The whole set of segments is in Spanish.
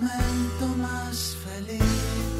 momento más feliz.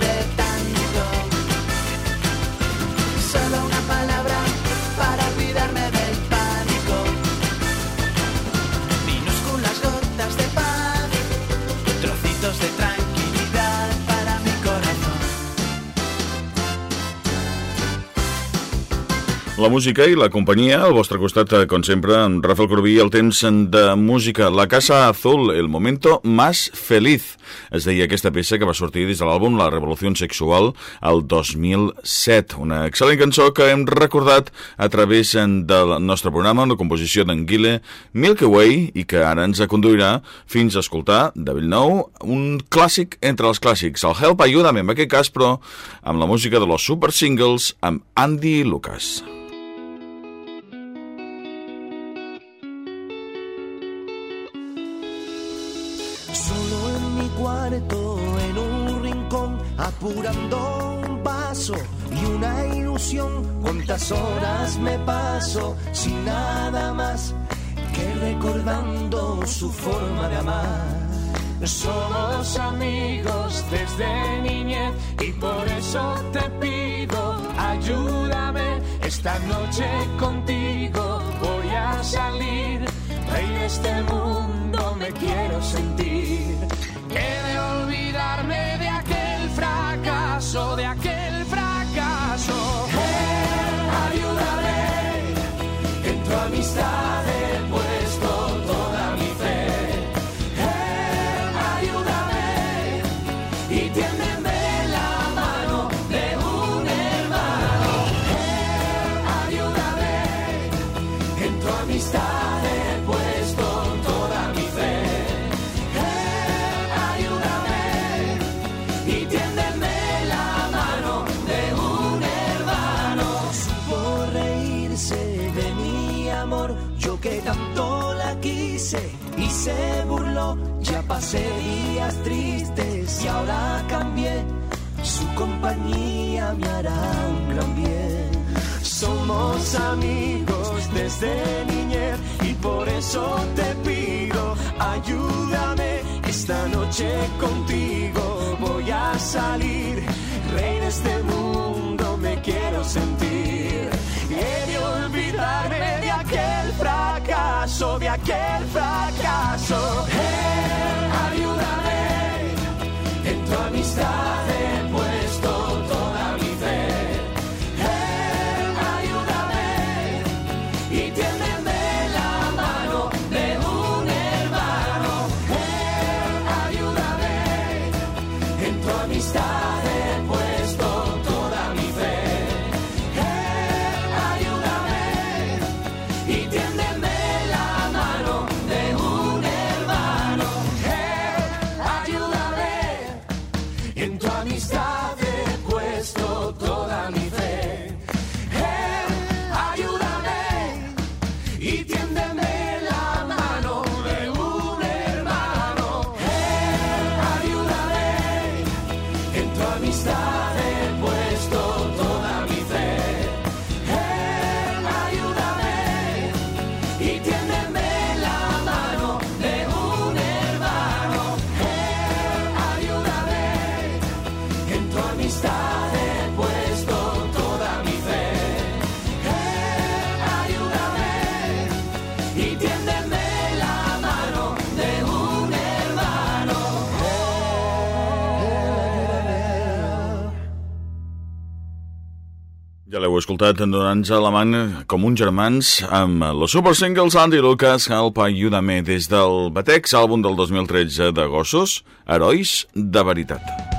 bebek La música i la companyia al vostre costat, eh, com sempre, amb Rafael Corbí, el temps de música. La Casa Azul, el momento más feliz. Es deia aquesta peça que va sortir des de l'àlbum La Revolució Sexual el 2007. Una excel·lent cançó que hem recordat a través eh, del nostre programa, una composició d'Anguile Milky Way, i que ara ens conduirà fins a escoltar, de bell nou, un clàssic entre els clàssics. El Help Ayúdame, en aquest cas, però amb la música de los super singles amb Andy Lucas. En un rincón, apurando un paso y una ilusión. Cuántas horas me paso sin nada más que recordando su forma de amar. Somos amigos desde niñez y por eso te pido, ayúdame esta noche contigo. Voy a salir, de este mundo me quiero sentir. He de olvidarme de aquel fracaso, de aquel tanto la quise y se burló. Ya pasé días tristes y ahora cambié. Su compañía me hará un gran bien. Somos amigos desde niñez y por eso te pido, ayúdame esta noche contigo. Voy a salir, rey de este mundo me quiero sentir. He de olvidarme de aquel fracaso, de aquel fracaso. Eh, ayúdame, en tu amistad la mano de un. Ja l'heu escoltat donant-nos la mà com uns germans amb los super singles Andy Lucas, Help, Ayúdame des del Batex, àlbum del 2013 de Gossos, Herois de Veritat.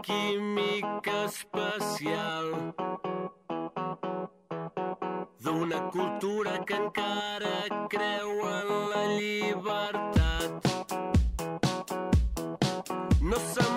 química especial d'una cultura que encara creu en la llibertat. No se'n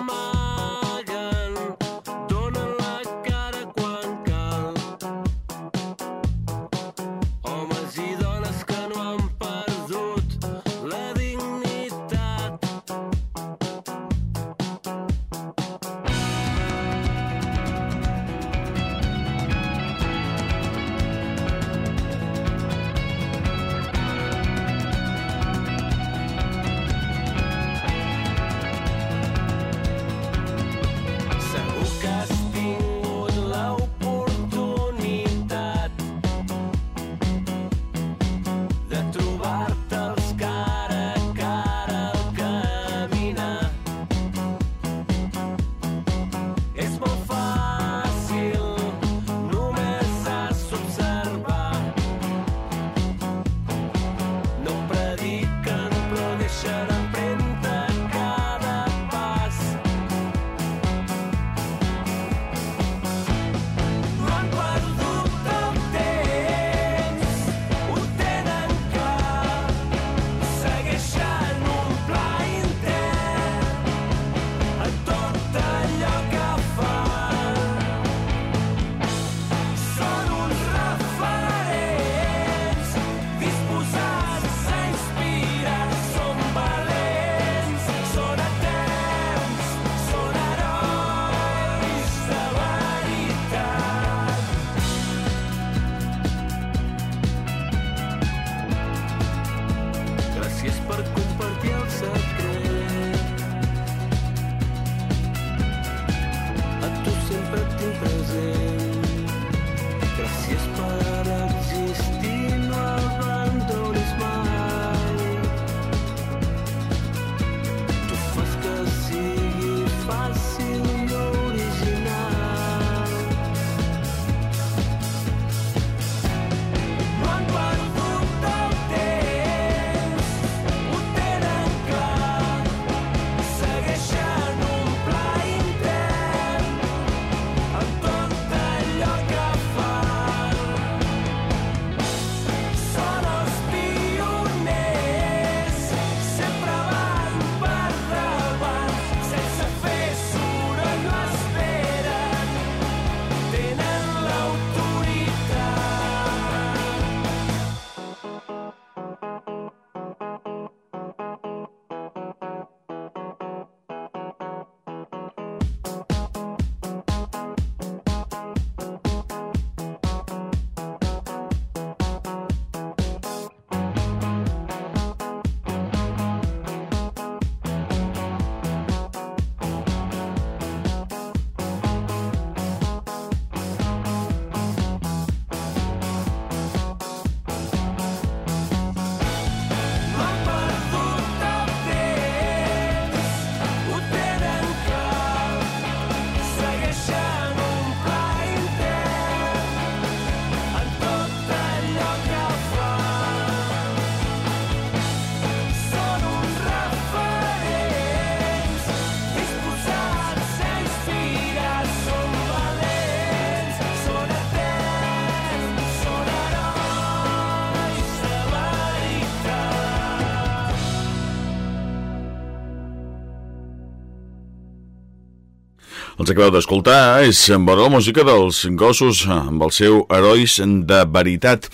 Els acabeu d'escoltar és vora la música dels gossos amb el seu Herois de Veritat.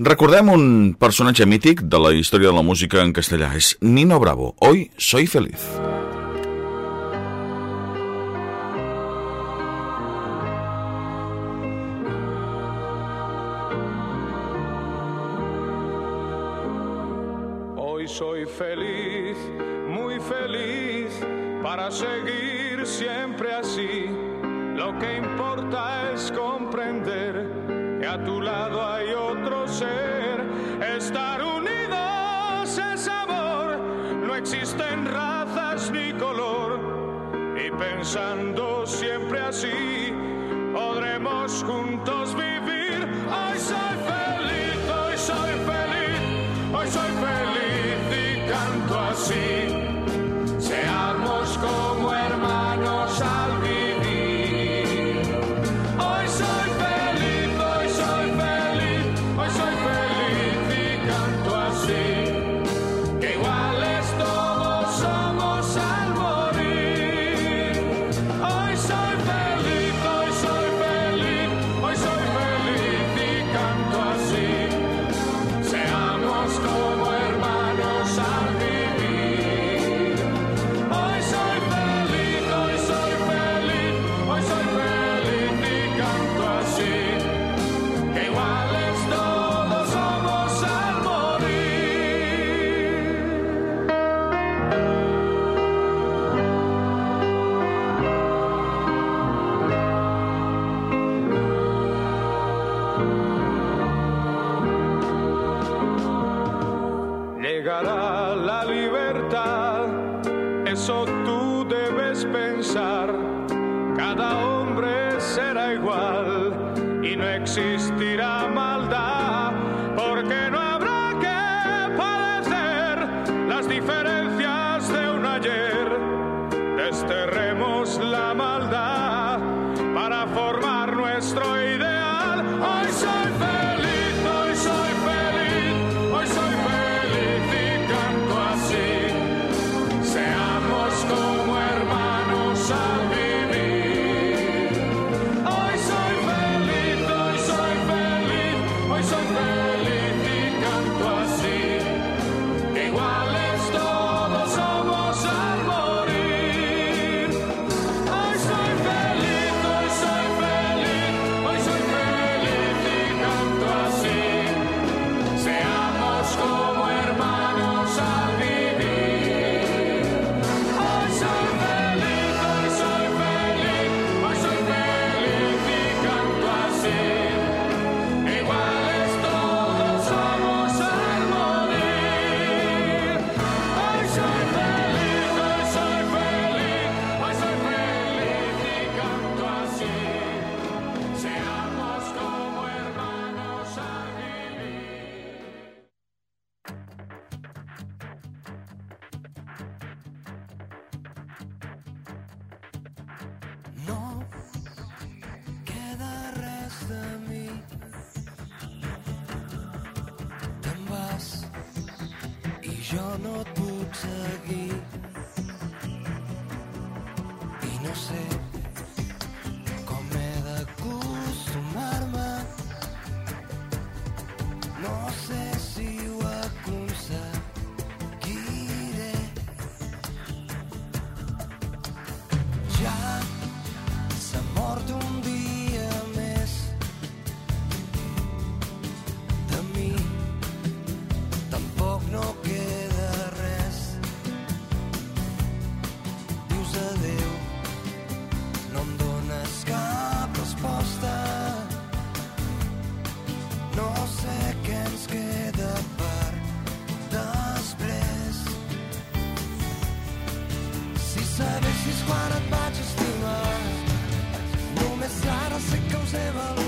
Recordem un personatge mític de la història de la música en castellà. És Nino Bravo. Hoy soy feliz. tu lado hay otro ser. Estar unidos es amor, no existen razas ni color. Y pensando siempre así, podremos juntos. jo no puc seguir. observador.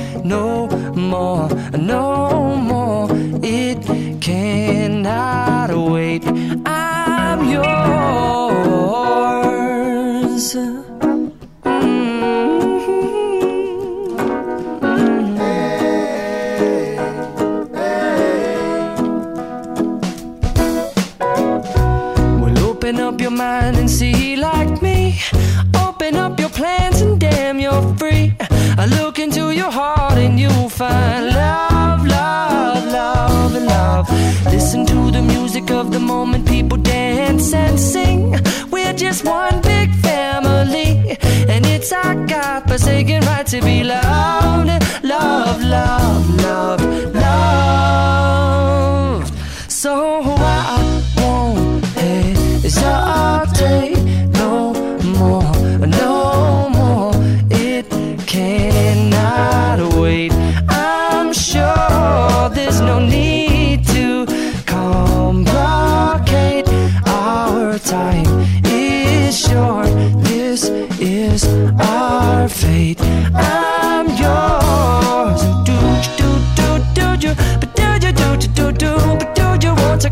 more, no more. It cannot forsaken right to be loved, love, love, love,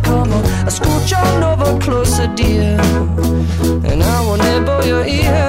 come on? I scooch on over closer, dear, and I will nibble your ear.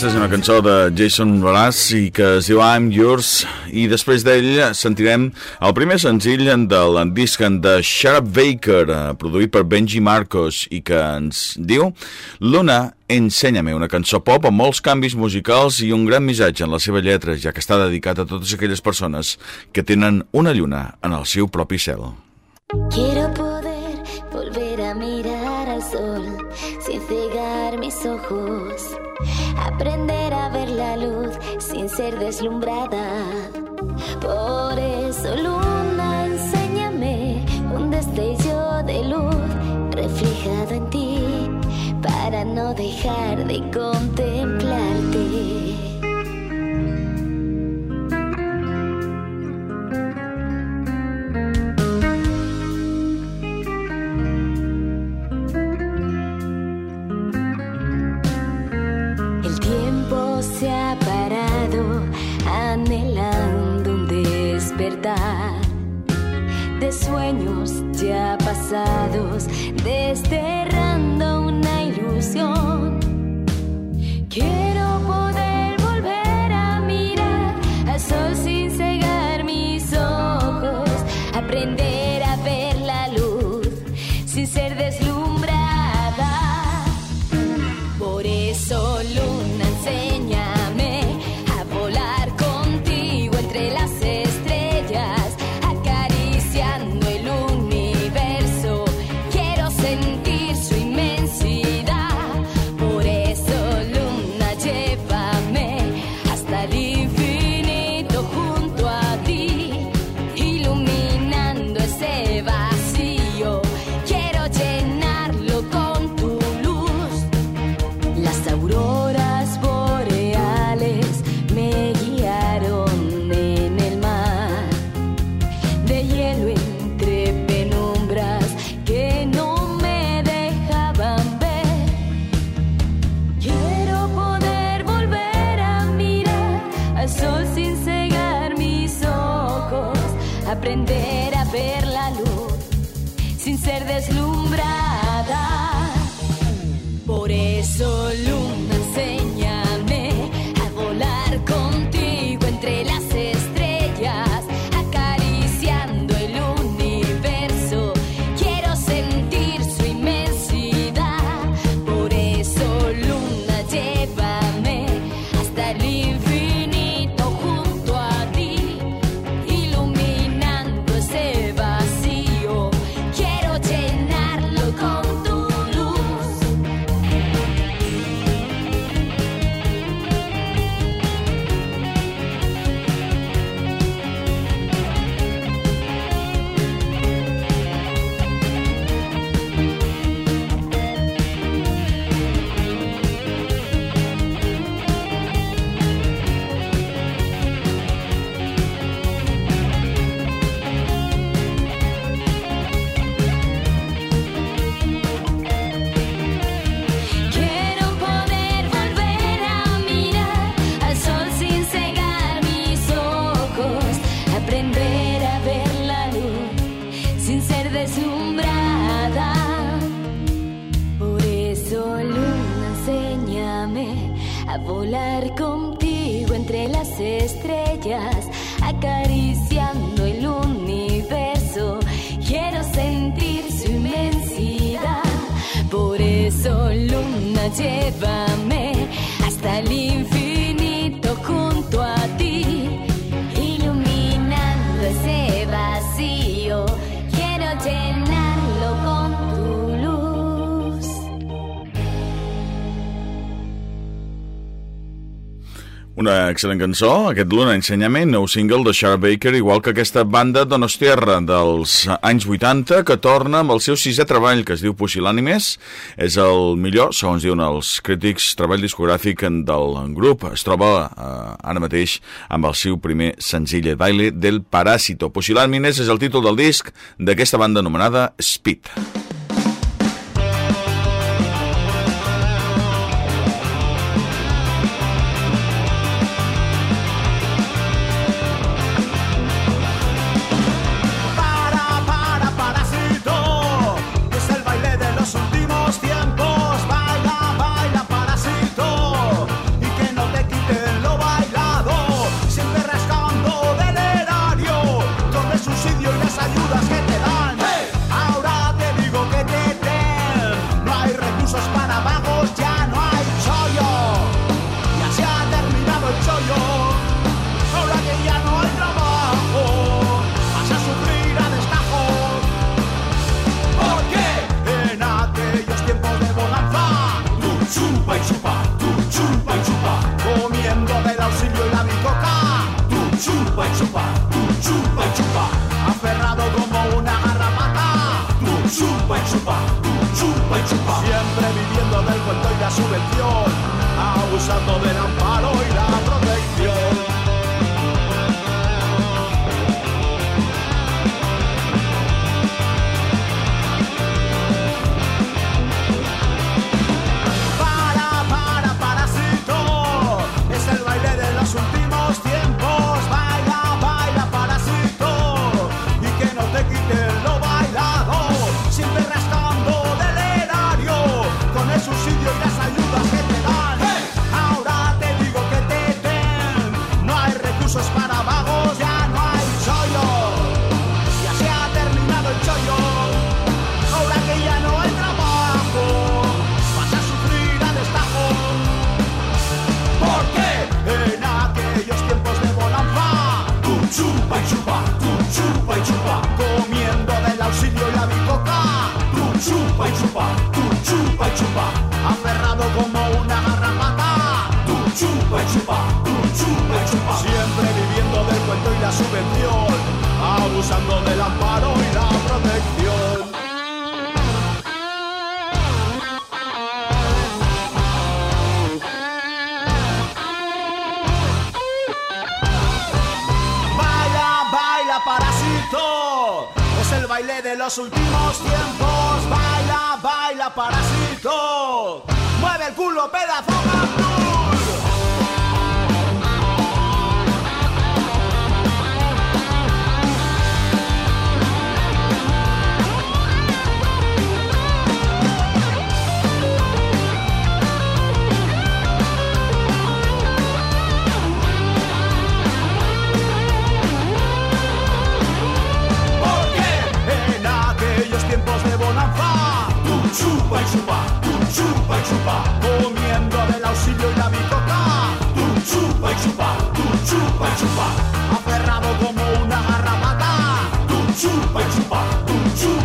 Aquesta és una cançó de Jason Mraz i que es diu I'm Yours i després d'ell sentirem el primer senzill del disc de Sharp Baker eh, produït per Benji Marcos i que ens diu Luna, ensenya-me una cançó pop amb molts canvis musicals i un gran missatge en la seva lletra ja que està dedicat a totes aquelles persones que tenen una lluna en el seu propi cel. Quiero poder volver a mirar al sol sin cegar mis ojos. Aprender a ver la luz sin ser deslumbrada. Por eso, luna, enséñame un destello de luz reflejado en ti para no dejar de contemplarte. De sueños ya pasados, desterrando una ilusión. Deslumbrada. Por eso, luna, enséñame a volar contigo entre las estrellas, acariciando el universo. Quiero sentir su inmensidad. Por eso, luna, llévame hasta el infinito junto a ti, Una excel·lent cançó, aquest Luna Ensenyament, nou single de Sharp Baker, igual que aquesta banda donostiarra dels anys 80, que torna amb el seu sisè treball, que es diu Pusil·lànimes. És el millor, segons diuen els crítics, treball discogràfic del grup. Es troba eh, ara mateix amb el seu primer senzill, Baile del Paràsito. Pusil·lànimes és el títol del disc d'aquesta banda anomenada Speed. Para, chupa, tú chupa y chupa, aferrado como una garrapata. Tú chupa y chupa, tú chupa y chupa, siempre viviendo del cuento y la subvención, abusando del amparo. los últimos tiempos. Baila, baila, parásito. Mueve el culo, pedazo.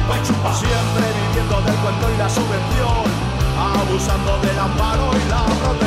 Siempre viviendo del cuento y la subvención, abusando del amparo y la protección.